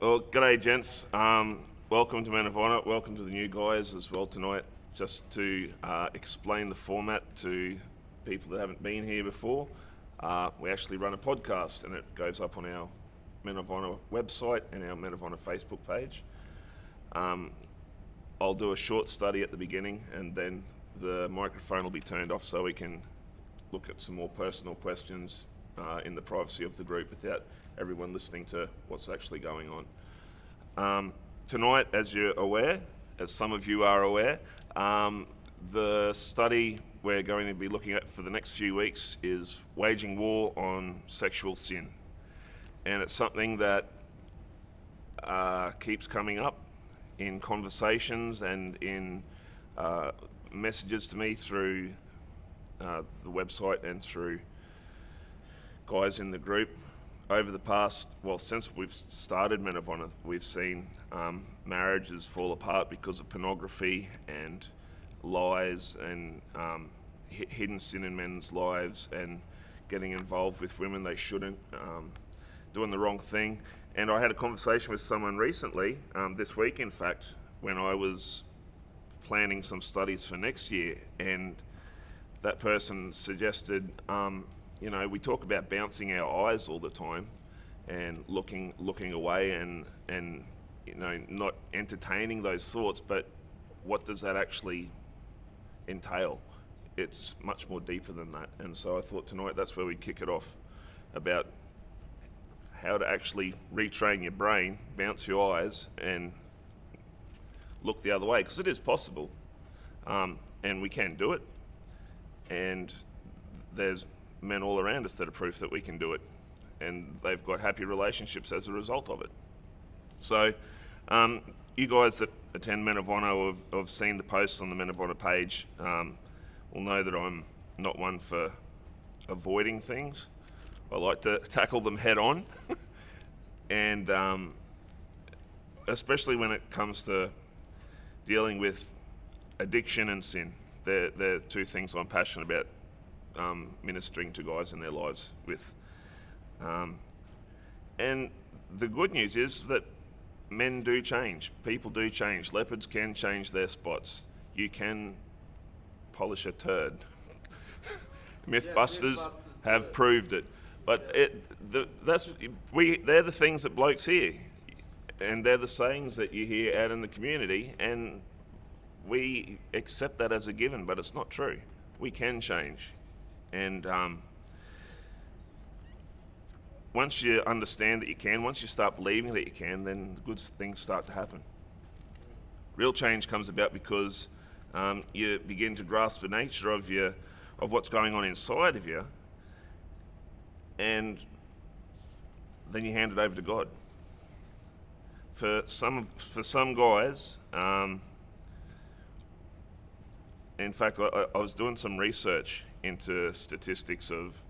Well, g'day, gents. Um, welcome to Men of Honor. Welcome to the new guys as well tonight. Just to uh, explain the format to people that haven't been here before, uh, we actually run a podcast and it goes up on our Men of Honor website and our Men of Honor Facebook page. Um, I'll do a short study at the beginning and then the microphone will be turned off so we can look at some more personal questions uh, in the privacy of the group without everyone listening to what's actually going on. Um, tonight, as you're aware, as some of you are aware, um, the study we're going to be looking at for the next few weeks is waging war on sexual sin. And it's something that uh, keeps coming up in conversations and in uh, messages to me through uh, the website and through guys in the group. Over the past, well, since we've started Men of Honor, we've seen um, marriages fall apart because of pornography and lies and um, hi- hidden sin in men's lives and getting involved with women they shouldn't, um, doing the wrong thing. And I had a conversation with someone recently, um, this week in fact, when I was planning some studies for next year, and that person suggested, um, you know, we talk about bouncing our eyes all the time and looking looking away and and you know not entertaining those thoughts, but what does that actually entail? It's much more deeper than that, and so I thought tonight that's where we kick it off about how to actually retrain your brain, bounce your eyes, and look the other way because it is possible, um, and we can do it. And there's men all around us that are proof that we can do it, and they've got happy relationships as a result of it. So, um, you guys that attend Men of Honor or have, have seen the posts on the Men of Honor page um, will know that I'm not one for avoiding things. I like to tackle them head on, and um, especially when it comes to dealing with addiction and sin. They're, they're two things I'm passionate about um, ministering to guys in their lives with. Um, and the good news is that men do change, people do change, leopards can change their spots. You can polish a turd. Mythbusters Mythbusters have it. proved it. But it, the, that's we. They're the things that blokes hear, and they're the sayings that you hear out in the community, and we accept that as a given. But it's not true. We can change, and um, once you understand that you can, once you start believing that you can, then good things start to happen. Real change comes about because um, you begin to grasp the nature of your of what's going on inside of you, and then you hand it over to God. For some for some guys, um, in fact, I, I was doing some research into statistics of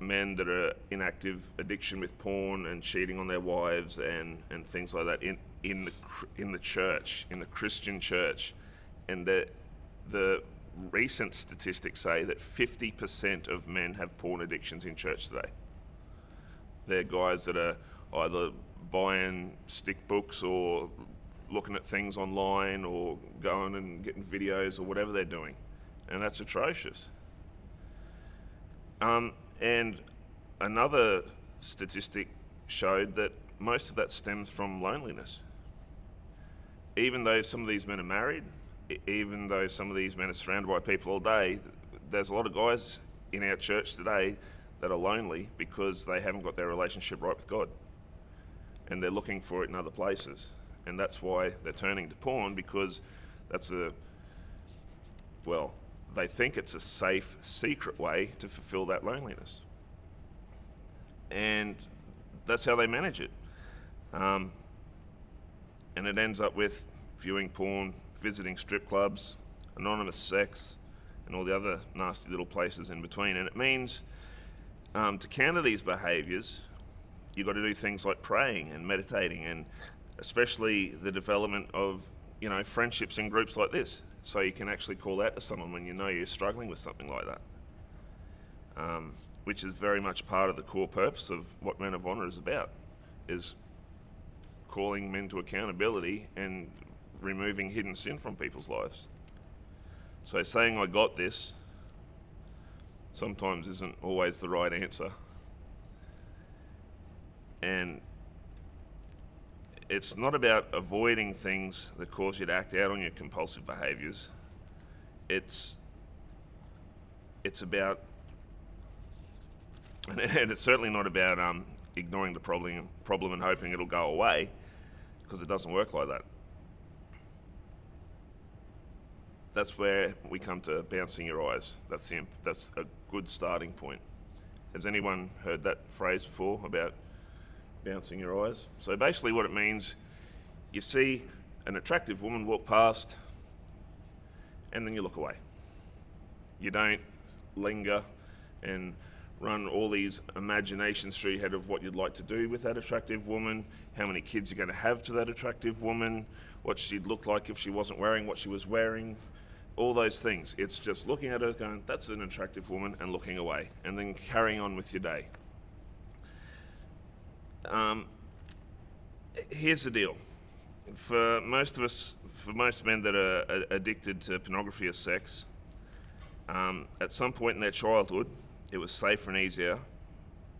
men that are in active addiction with porn and cheating on their wives and, and things like that in, in, the, in the church, in the Christian church. And the, the recent statistics say that 50% of men have porn addictions in church today. They're guys that are either buying stick books or looking at things online or going and getting videos or whatever they're doing. And that's atrocious. Um, and another statistic showed that most of that stems from loneliness. Even though some of these men are married, even though some of these men are surrounded by people all day, there's a lot of guys in our church today that are lonely because they haven't got their relationship right with God. And they're looking for it in other places. And that's why they're turning to porn because that's a, well, they think it's a safe, secret way to fulfill that loneliness. And that's how they manage it. Um, and it ends up with viewing porn, visiting strip clubs, anonymous sex, and all the other nasty little places in between. And it means um, to counter these behaviours, you've got to do things like praying and meditating, and especially the development of you know friendships in groups like this, so you can actually call out to someone when you know you're struggling with something like that. Um, which is very much part of the core purpose of what Men of Honor is about, is calling men to accountability and removing hidden sin from people's lives. So saying I got this sometimes isn't always the right answer. And it's not about avoiding things that cause you to act out on your compulsive behaviors. It's it's about and, it's certainly not about um, ignoring the problem problem and hoping it'll go away because it doesn't work like that. That's where we come to bouncing your eyes. That's the, that's a good starting point. Has anyone heard that phrase before about bouncing your eyes? So basically, what it means, you see an attractive woman walk past, and then you look away. You don't linger and run all these imaginations through your head of what you'd like to do with that attractive woman, how many kids you're going to have to that attractive woman, what she'd look like if she wasn't wearing what she was wearing, all those things. It's just looking at her, going, that's an attractive woman, and looking away, and then carrying on with your day. Um, here's the deal. For most of us, for most men that are addicted to pornography or sex, um, at some point in their childhood, it was safer and easier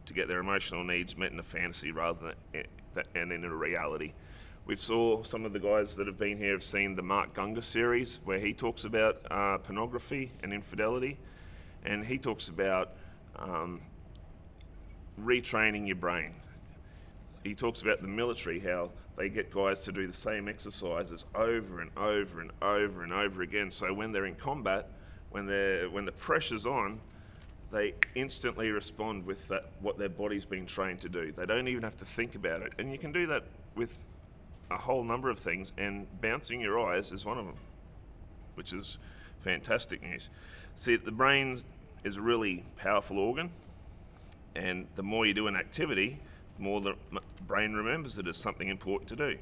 to get their emotional needs met in a fantasy rather than and in a reality. We saw some of the guys that have been here have seen the Mark Gungor series where he talks about uh, pornography and infidelity, and he talks about um, retraining your brain. He talks about the military, how they get guys to do the same exercises over and over and over and over again. So when they're in combat, when they're when the pressure's on, they instantly respond with that, what their body's been trained to do. They don't even have to think about it. And you can do that with a whole number of things, and bouncing your eyes is one of them, which is fantastic news. See, the brain is a really powerful organ, and the more you do an activity, more the brain remembers it as something important to do.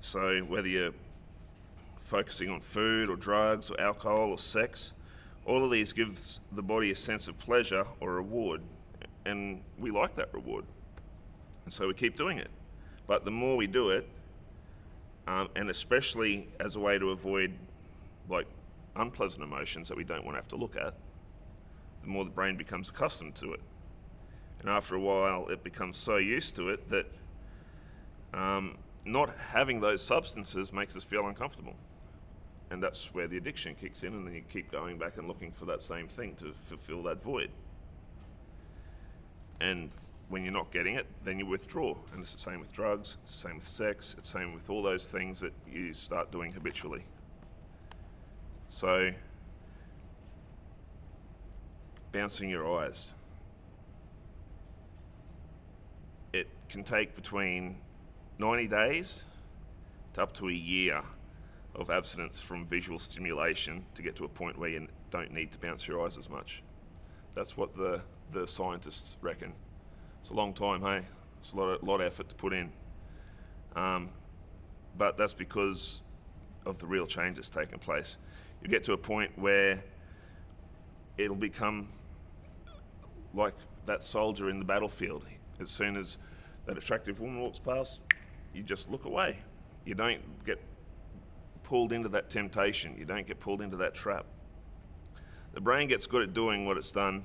So, whether you're focusing on food or drugs or alcohol or sex, all of these gives the body a sense of pleasure or reward, and we like that reward. And so we keep doing it. But the more we do it, um, and especially as a way to avoid like unpleasant emotions that we don't want to have to look at, the more the brain becomes accustomed to it. And after a while, it becomes so used to it that um, not having those substances makes us feel uncomfortable and that's where the addiction kicks in, and then you keep going back and looking for that same thing to fulfill that void. And when you're not getting it, then you withdraw. And it's the same with drugs, it's the same with sex, it's the same with all those things that you start doing habitually. So, bouncing your eyes. It can take between 90 days to up to a year of abstinence from visual stimulation to get to a point where you don't need to bounce your eyes as much. That's what the, the scientists reckon. It's a long time, hey? It's a lot of, lot of effort to put in. Um, but that's because of the real change that's taken place. You get to a point where it'll become like that soldier in the battlefield. As soon as that attractive woman walks past, you just look away. You don't get pulled into that temptation. You don't get pulled into that trap. The brain gets good at doing what it's done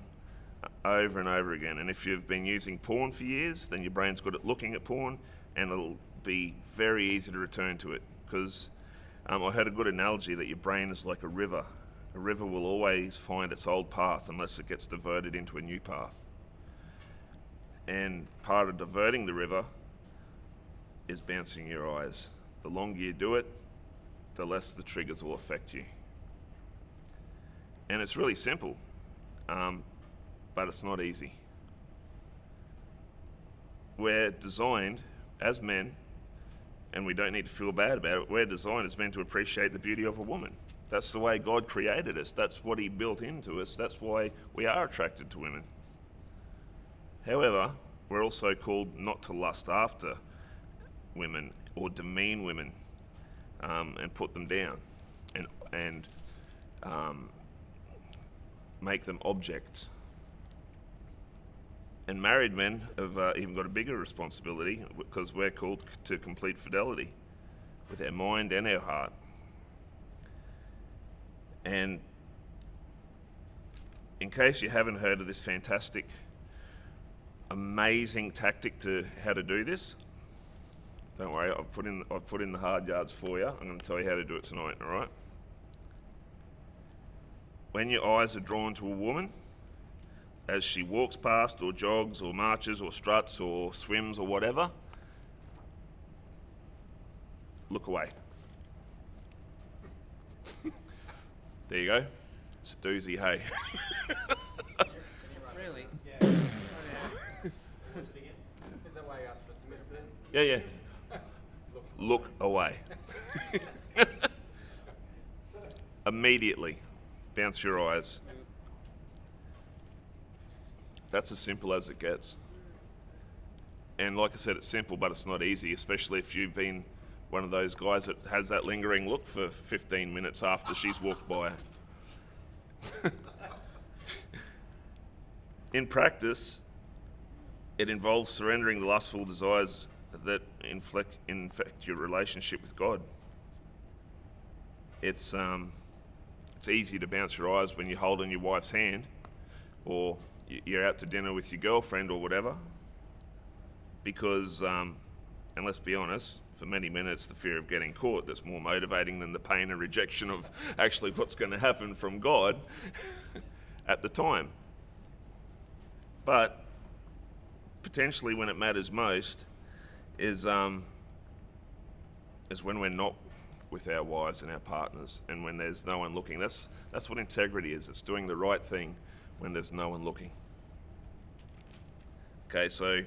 over and over again. And if you've been using porn for years, then your brain's good at looking at porn and it'll be very easy to return to it. Because um, I heard a good analogy that your brain is like a river. A river will always find its old path unless it gets diverted into a new path. And part of diverting the river is bouncing your eyes. The longer you do it, the less the triggers will affect you. And it's really simple, um, but it's not easy. We're designed as men, and we don't need to feel bad about it, we're designed as men to appreciate the beauty of a woman. That's the way God created us. That's what He built into us. That's why we are attracted to women. However, we're also called not to lust after women or demean women um, and put them down and, and um, make them objects. And married men have uh, even got a bigger responsibility because we're called to complete fidelity with our mind and our heart. And in case you haven't heard of this fantastic, amazing tactic to how to do this, don't worry, I've put in I've put in the hard yards for you. I'm going to tell you how to do it tonight, all right? When your eyes are drawn to a woman, as she walks past or jogs or marches or struts or swims or whatever, look away. there you go. It's doozy, hey. Really? Is that why you asked for Timothy? Yeah, yeah. Look away. Immediately, bounce your eyes. That's as simple as it gets. And like I said, it's simple, but it's not easy, especially if you've been one of those guys that has that lingering look for 15 minutes after she's walked by. In practice, it involves surrendering the lustful desires that inflect, infect your relationship with God. It's, um, it's easy to bounce your eyes when you're holding your wife's hand or you're out to dinner with your girlfriend or whatever. Because, um, and let's be honest, for many minutes, the fear of getting caught that's more motivating than the pain and rejection of actually what's going to happen from God at the time. But potentially when it matters most is um, is when we're not with our wives and our partners, and when there's no one looking. That's that's what integrity is. It's doing the right thing when there's no one looking. Okay, so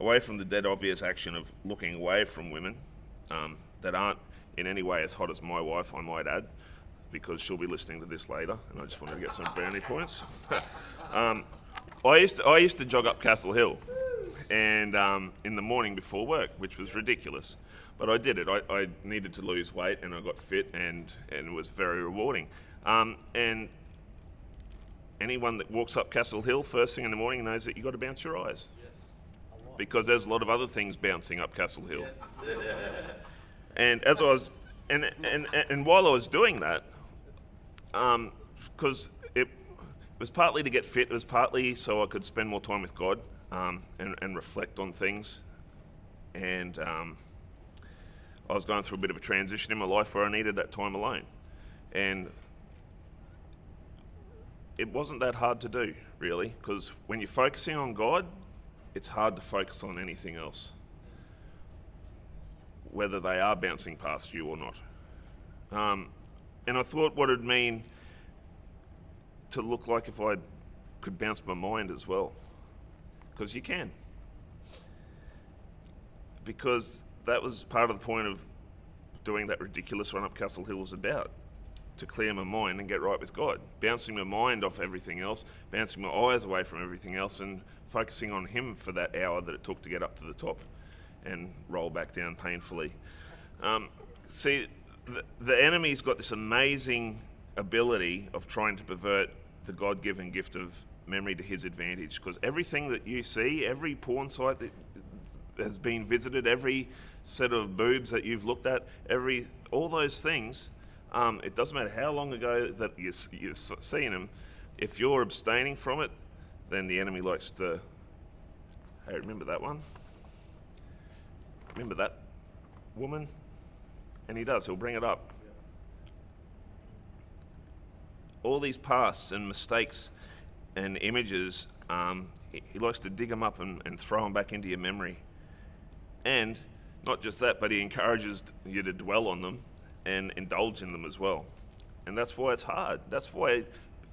away from the dead obvious action of looking away from women um, that aren't in any way as hot as my wife, I might add, because she'll be listening to this later, and I just wanted to get some brownie points. um, I used to, I used to jog up Castle Hill, and um, in the morning before work, which was ridiculous, but I did it. I, I needed to lose weight, and I got fit, and and it was very rewarding. Um, and anyone that walks up Castle Hill first thing in the morning knows that you've got to bounce your eyes, because there's a lot of other things bouncing up Castle Hill. and as I was, and and and while I was doing that, because it was partly to get fit, it was partly so I could spend more time with God um, and, and reflect on things. And um, I was going through a bit of a transition in my life where I needed that time alone. And it wasn't that hard to do, really, because when you're focusing on God, it's hard to focus on anything else, whether they are bouncing past you or not. Um, and I thought what it'd mean to look like if I could bounce my mind as well. Because you can. Because that was part of the point of doing that ridiculous run up Castle Hill was about. To clear my mind and get right with God. Bouncing my mind off everything else, bouncing my eyes away from everything else, and focusing on Him for that hour that it took to get up to the top and roll back down painfully. Um, see, the, the enemy's got this amazing ability of trying to pervert the God given gift of memory to his advantage. Because everything that you see, every porn site that has been visited, every set of boobs that you've looked at, every all those things, um, it doesn't matter how long ago that you, you've seen them, if you're abstaining from it, then the enemy likes to, hey, remember that one? Remember that woman? And he does, he'll bring it up. all these pasts and mistakes and images, um, he, he likes to dig them up and, and throw them back into your memory. And not just that, but he encourages you to dwell on them and indulge in them as well. And that's why it's hard. That's why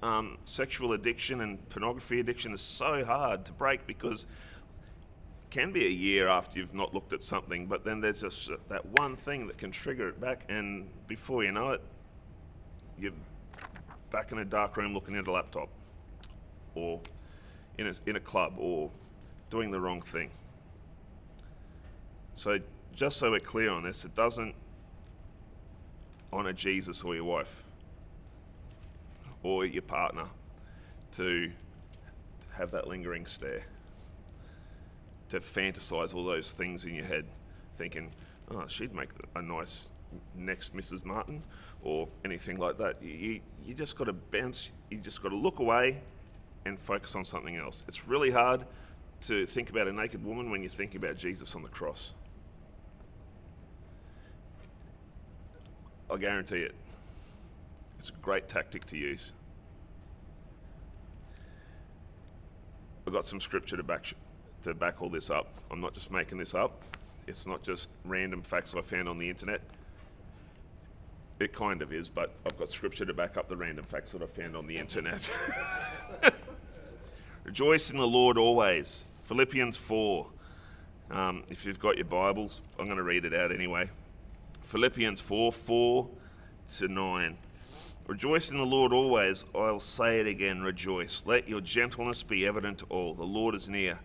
um, sexual addiction and pornography addiction is so hard to break because it can be a year after you've not looked at something, but then there's just that one thing that can trigger it back, and before you know it, you're back in a dark room looking at a laptop or in a, in a club or doing the wrong thing. So, just so we're clear on this, it doesn't honour Jesus or your wife or your partner to have that lingering stare. to fantasize all those things in your head, thinking, oh, she'd make a nice next Mrs. Martin or anything like that. You, you just got to bounce, you just got to look away and focus on something else. It's really hard to think about a naked woman when you're thinking about Jesus on the cross. I guarantee it. It's a great tactic to use. I've got some scripture to back, to back all this up. I'm not just making this up. It's not just random facts I found on the internet. It kind of is, but I've got scripture to back up the random facts that I found on the internet. Rejoice in the Lord always. Philippians 4. Um, if you've got your Bibles, I'm going to read it out anyway. Philippians 4 4 to 9. Rejoice in the Lord always. I'll say it again, rejoice. Let your gentleness be evident to all. The Lord is near.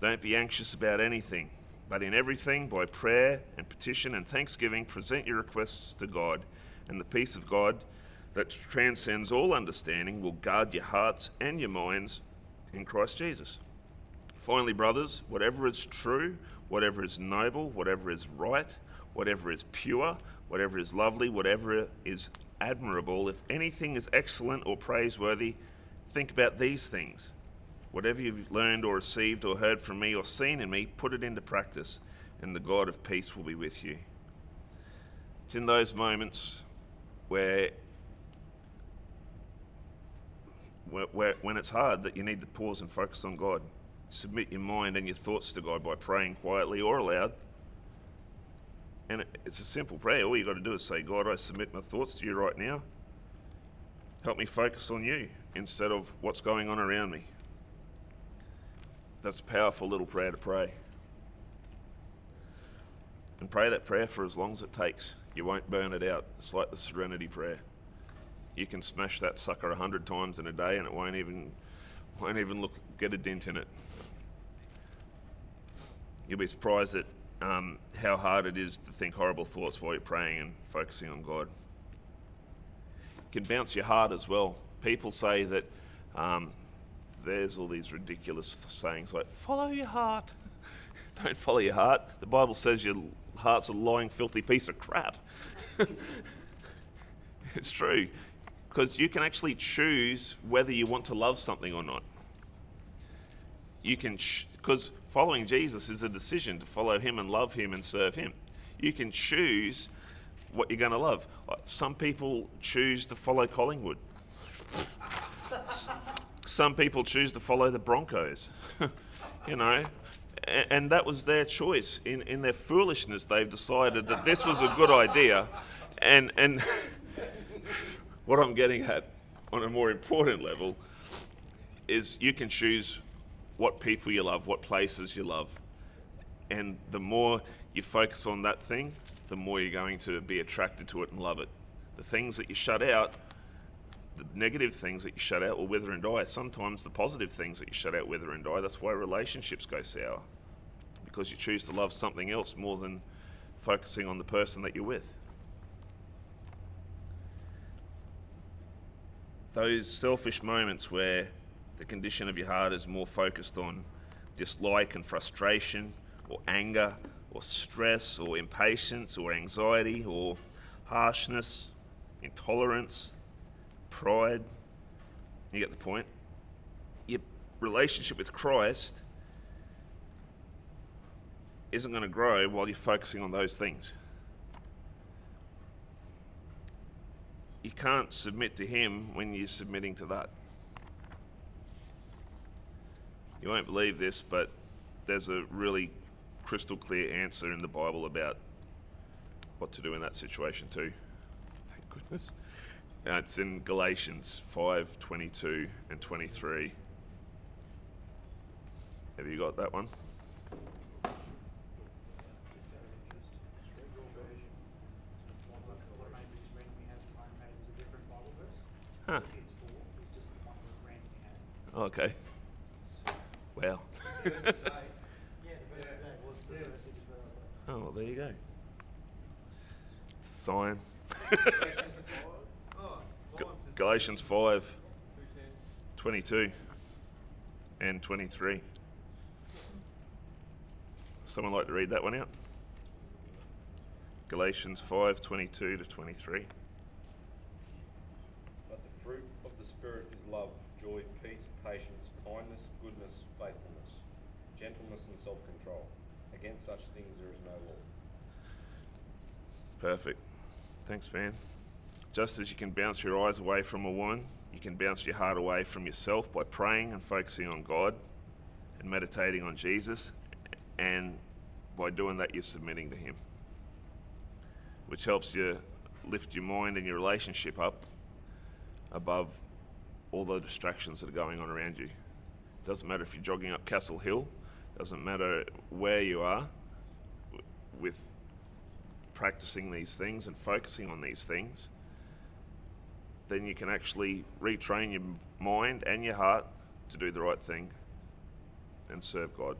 Don't be anxious about anything, but in everything, by prayer and petition and thanksgiving, present your requests to God, and the peace of God that transcends all understanding will guard your hearts and your minds in Christ Jesus. Finally, brothers, whatever is true, whatever is noble, whatever is right, whatever is pure, whatever is lovely, whatever is admirable, if anything is excellent or praiseworthy, think about these things. Whatever you've learned or received or heard from me or seen in me, put it into practice, and the God of peace will be with you. It's in those moments where, when it's hard that you need to pause and focus on God. Submit your mind and your thoughts to God by praying quietly or aloud and it's a simple prayer. All you've got to do is say, God, I submit my thoughts to you right now. Help me focus on you instead of what's going on around me. That's a powerful little prayer to pray. And pray that prayer for as long as it takes. You won't burn it out. It's like the serenity prayer. You can smash that sucker a hundred times in a day and it won't even won't even look get a dent in it. You'll be surprised at um, how hard it is to think horrible thoughts while you're praying and focusing on God. It can bounce your heart as well. People say that um, there's all these ridiculous sayings like, follow your heart. Don't follow your heart. The Bible says your heart's a lying, filthy piece of crap. it's true. Because you can actually choose whether you want to love something or not. You can, because ch- following Jesus is a decision to follow him and love him and serve him. You can choose what you're going to love. Some people choose to follow Collingwood. Some people choose to follow the Broncos. you know, and that was their choice. In, in their foolishness, they've decided that this was a good idea. And, and what I'm getting at on a more important level is you can choose what people you love, what places you love. And the more you focus on that thing, the more you're going to be attracted to it and love it. The things that you shut out, the negative things that you shut out will wither and die. Sometimes the positive things that you shut out wither and die. That's why relationships go sour. Because you choose to love something else more than focusing on the person that you're with. Those selfish moments where the condition of your heart is more focused on dislike and frustration, or anger, or stress, or impatience, or anxiety, or harshness, intolerance, pride. You get the point? Your relationship with Christ isn't going to grow while you're focusing on those things. You can't submit to Him when you're submitting to that. You won't believe this, but there's a really crystal clear answer in the Bible about what to do in that situation too. Thank goodness. Uh, it's in Galatians 5 22 and 23. Have you got that one? Huh. Okay. Well. oh, well, there you go. It's a sign. Galatians 5 22 and 23. Someone like to read that one out? Galatians 5 22 to 23. But the fruit of the Spirit is love, joy, peace, patience, kindness, goodness, faithfulness, gentleness, and self control. Against such things there is no law. Perfect. Thanks, man. Just as you can bounce your eyes away from a woman, you can bounce your heart away from yourself by praying and focusing on God and meditating on Jesus. And by doing that, you're submitting to Him, which helps you lift your mind and your relationship up above all the distractions that are going on around you. Doesn't matter if you're jogging up Castle Hill, doesn't matter where you are with practicing these things and focusing on these things, then you can actually retrain your mind and your heart to do the right thing and serve God.